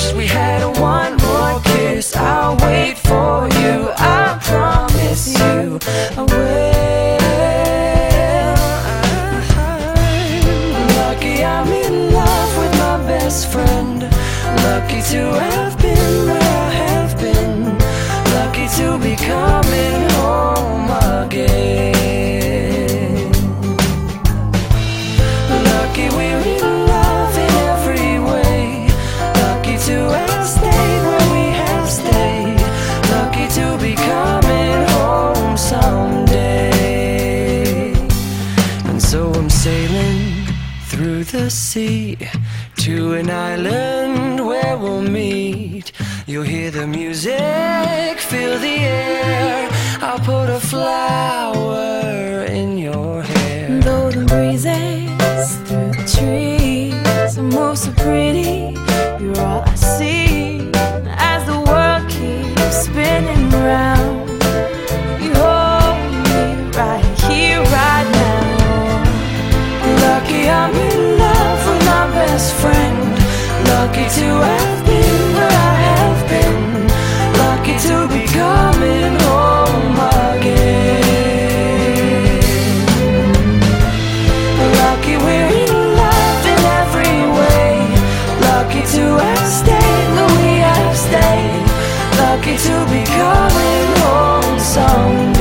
wish we had one more kiss. I'll wait for you. I promise you, I will. Lucky I'm in love with my best friend. the sea to an island where we'll meet. You'll hear the music, feel the air. I'll put a flower in your hair. Golden breezes through the trees are most so pretty. Lucky to have been where I have been. Lucky to be coming home again. Lucky we're in love in every way. Lucky to have stayed where we have stayed. Lucky to be coming home someday.